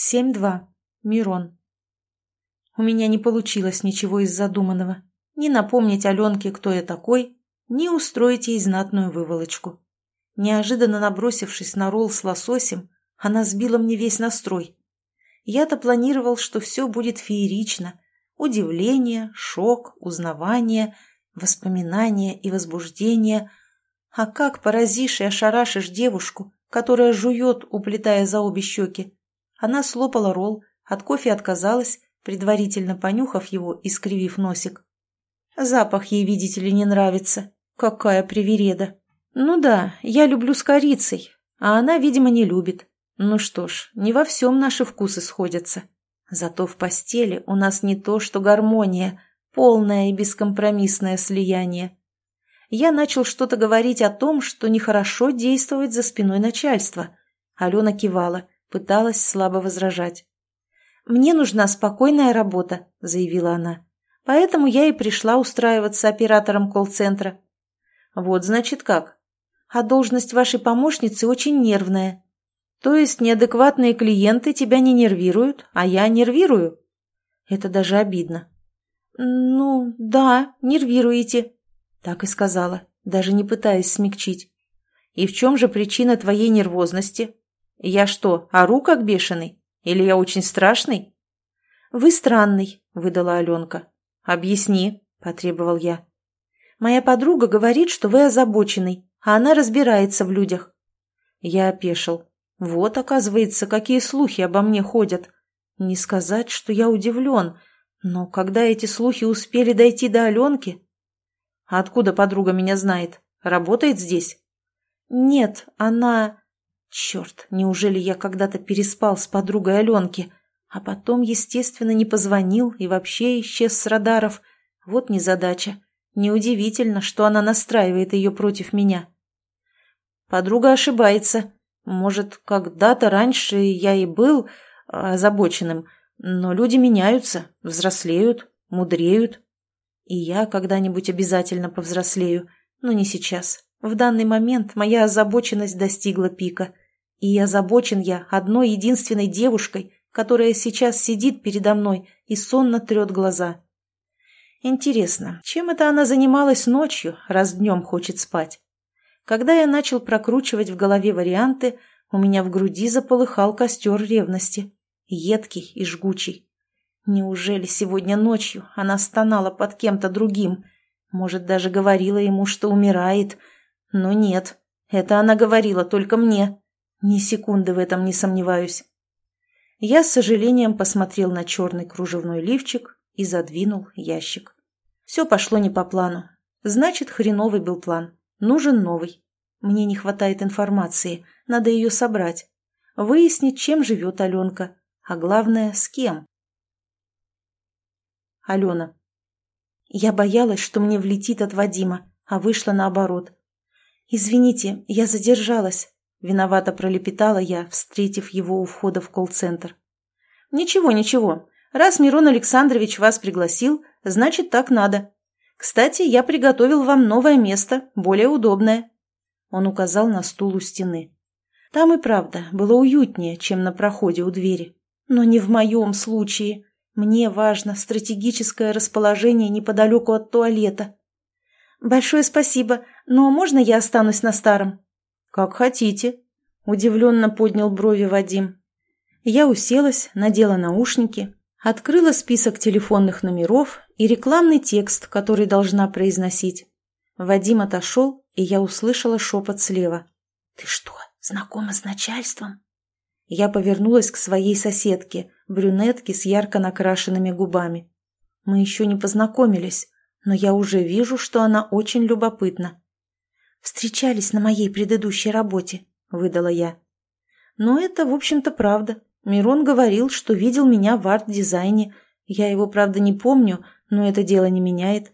7-2. Мирон. У меня не получилось ничего из задуманного. Ни напомнить Аленке, кто я такой, ни устроить ей знатную выволочку. Неожиданно набросившись на ролл с лососем, она сбила мне весь настрой. Я-то планировал, что все будет феерично. Удивление, шок, узнавание, воспоминания и возбуждение. А как поразишь и ошарашишь девушку, которая жует, уплетая за обе щеки? Она слопала ролл, от кофе отказалась, предварительно понюхав его и скривив носик. Запах ей, видите ли, не нравится. Какая привереда. Ну да, я люблю с корицей, а она, видимо, не любит. Ну что ж, не во всем наши вкусы сходятся. Зато в постели у нас не то, что гармония, полное и бескомпромиссное слияние. Я начал что-то говорить о том, что нехорошо действовать за спиной начальства. Алена кивала, пыталась слабо возражать. «Мне нужна спокойная работа», — заявила она. «Поэтому я и пришла устраиваться оператором колл-центра». «Вот, значит, как. А должность вашей помощницы очень нервная. То есть неадекватные клиенты тебя не нервируют, а я нервирую? Это даже обидно. Ну, да, нервируете. Так и сказала, даже не пытаясь смягчить. И в чем же причина твоей нервозности? Я что, ору как бешеный? Или я очень страшный? Вы странный, выдала Аленка. Объясни, потребовал я. Моя подруга говорит, что вы озабоченный, а она разбирается в людях. Я опешил. Вот, оказывается, какие слухи обо мне ходят. Не сказать, что я удивлен, но когда эти слухи успели дойти до Аленки... А откуда подруга меня знает? Работает здесь? Нет, она... Черт, неужели я когда-то переспал с подругой Аленки, а потом, естественно, не позвонил и вообще исчез с радаров? Вот незадача. Неудивительно, что она настраивает ее против меня. Подруга ошибается. Может, когда-то раньше я и был озабоченным, но люди меняются, взрослеют, мудреют. И я когда-нибудь обязательно повзрослею, но не сейчас. В данный момент моя озабоченность достигла пика. И озабочен я одной единственной девушкой, которая сейчас сидит передо мной и сонно трет глаза. Интересно, чем это она занималась ночью, раз днем хочет спать? Когда я начал прокручивать в голове варианты, у меня в груди заполыхал костер ревности, едкий и жгучий. Неужели сегодня ночью она стонала под кем-то другим? Может, даже говорила ему, что умирает? Но нет, это она говорила только мне. Ни секунды в этом не сомневаюсь. Я с сожалением посмотрел на черный кружевной лифчик и задвинул ящик. Все пошло не по плану. Значит, хреновый был план. Нужен новый. Мне не хватает информации, надо ее собрать. Выяснить, чем живет Аленка, а главное, с кем. Алена. Я боялась, что мне влетит от Вадима, а вышла наоборот. «Извините, я задержалась», — виновато пролепетала я, встретив его у входа в колл-центр. «Ничего, ничего. Раз Мирон Александрович вас пригласил, значит, так надо. Кстати, я приготовил вам новое место, более удобное». Он указал на стул у стены. Там и правда было уютнее, чем на проходе у двери. Но не в моем случае. Мне важно стратегическое расположение неподалеку от туалета. «Большое спасибо, но можно я останусь на старом?» «Как хотите», — удивленно поднял брови Вадим. Я уселась, надела наушники, Открыла список телефонных номеров и рекламный текст, который должна произносить. Вадим отошел, и я услышала шепот слева. «Ты что, знакома с начальством?» Я повернулась к своей соседке, брюнетке с ярко накрашенными губами. Мы еще не познакомились, но я уже вижу, что она очень любопытна. «Встречались на моей предыдущей работе», — выдала я. Но это, в общем-то, правда. Мирон говорил, что видел меня в арт-дизайне. Я его, правда, не помню, но это дело не меняет.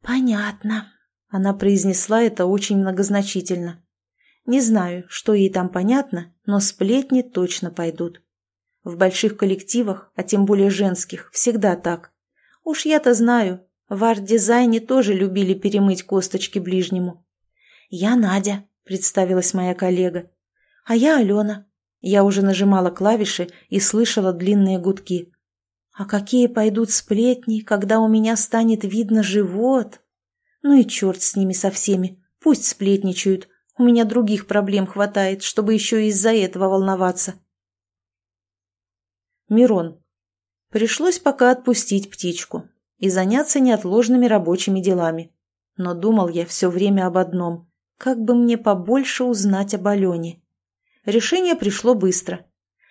«Понятно», — она произнесла это очень многозначительно. Не знаю, что ей там понятно, но сплетни точно пойдут. В больших коллективах, а тем более женских, всегда так. Уж я-то знаю, в арт-дизайне тоже любили перемыть косточки ближнему. «Я Надя», — представилась моя коллега. «А я Алена. Я уже нажимала клавиши и слышала длинные гудки. А какие пойдут сплетни, когда у меня станет видно живот? Ну и черт с ними со всеми, пусть сплетничают. У меня других проблем хватает, чтобы еще из-за этого волноваться. Мирон. Пришлось пока отпустить птичку и заняться неотложными рабочими делами. Но думал я все время об одном – как бы мне побольше узнать об Алене. Решение пришло быстро.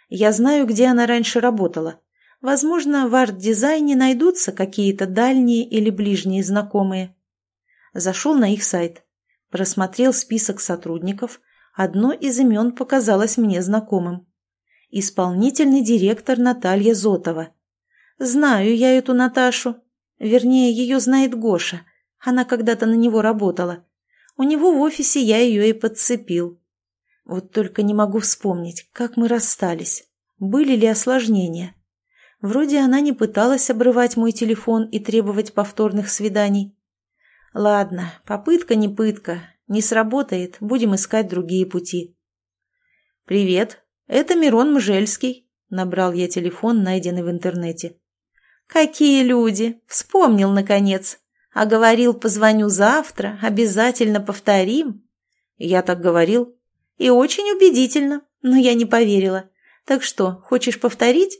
Я знаю, где она раньше работала. Возможно, в арт-дизайне найдутся какие-то дальние или ближние знакомые. Зашел на их сайт. Просмотрел список сотрудников. Одно из имен показалось мне знакомым. Исполнительный директор Наталья Зотова. Знаю я эту Наташу. Вернее, ее знает Гоша. Она когда-то на него работала. У него в офисе я ее и подцепил. Вот только не могу вспомнить, как мы расстались. Были ли осложнения? Вроде она не пыталась обрывать мой телефон и требовать повторных свиданий. Ладно, попытка не пытка. Не сработает, будем искать другие пути. «Привет, это Мирон Мжельский», — набрал я телефон, найденный в интернете. «Какие люди! Вспомнил, наконец. А говорил, позвоню завтра, обязательно повторим». Я так говорил. И очень убедительно, но я не поверила. Так что, хочешь повторить?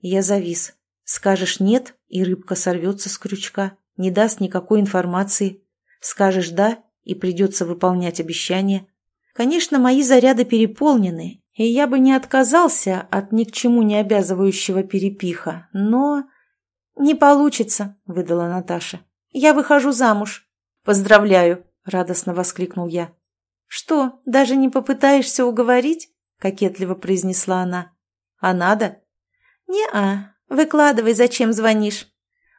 Я завис. Скажешь «нет», и рыбка сорвется с крючка, не даст никакой информации. Скажешь «да», и придется выполнять обещание. Конечно, мои заряды переполнены, и я бы не отказался от ни к чему не обязывающего перепиха, но... «Не получится», — выдала Наташа. «Я выхожу замуж». «Поздравляю», — радостно воскликнул я. «Что, даже не попытаешься уговорить?» — кокетливо произнесла она. «А надо?» «Не-а. Выкладывай, зачем звонишь?»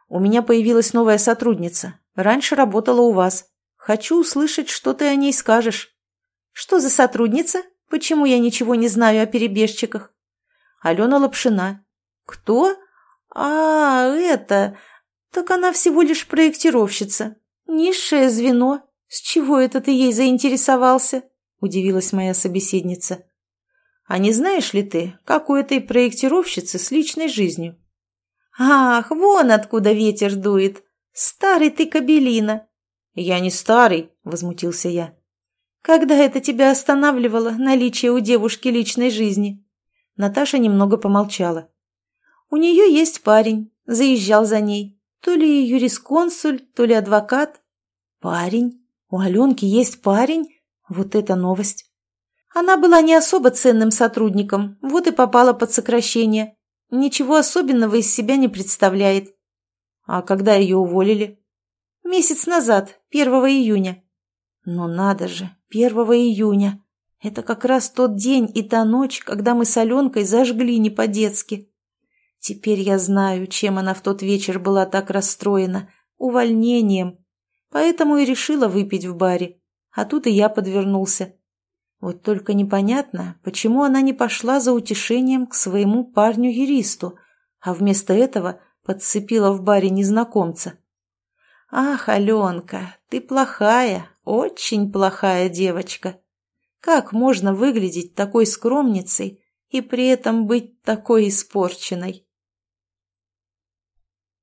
«У меня появилась новая сотрудница. Раньше работала у вас. Хочу услышать, что ты о ней скажешь». «Что за сотрудница? Почему я ничего не знаю о перебежчиках?» «Алена Лапшина». «Кто?» «А, это... Так она всего лишь проектировщица. Низшее звено. С чего это ты ей заинтересовался?» – удивилась моя собеседница. «А не знаешь ли ты, как у этой проектировщицы с личной жизнью?» «Ах, вон откуда ветер дует! Старый ты кабелина!» «Я не старый», – возмутился я. «Когда это тебя останавливало наличие у девушки личной жизни?» Наташа немного помолчала. У нее есть парень, заезжал за ней. То ли юрисконсуль, то ли адвокат. Парень? У Аленки есть парень? Вот это новость. Она была не особо ценным сотрудником, вот и попала под сокращение. Ничего особенного из себя не представляет. А когда ее уволили? Месяц назад, 1 июня. Но надо же, 1 июня. Это как раз тот день и та ночь, когда мы с Аленкой зажгли не по-детски. Теперь я знаю, чем она в тот вечер была так расстроена. Увольнением. Поэтому и решила выпить в баре. А тут и я подвернулся. Вот только непонятно, почему она не пошла за утешением к своему парню-юристу, а вместо этого подцепила в баре незнакомца. «Ах, Аленка, ты плохая, очень плохая девочка. Как можно выглядеть такой скромницей и при этом быть такой испорченной?»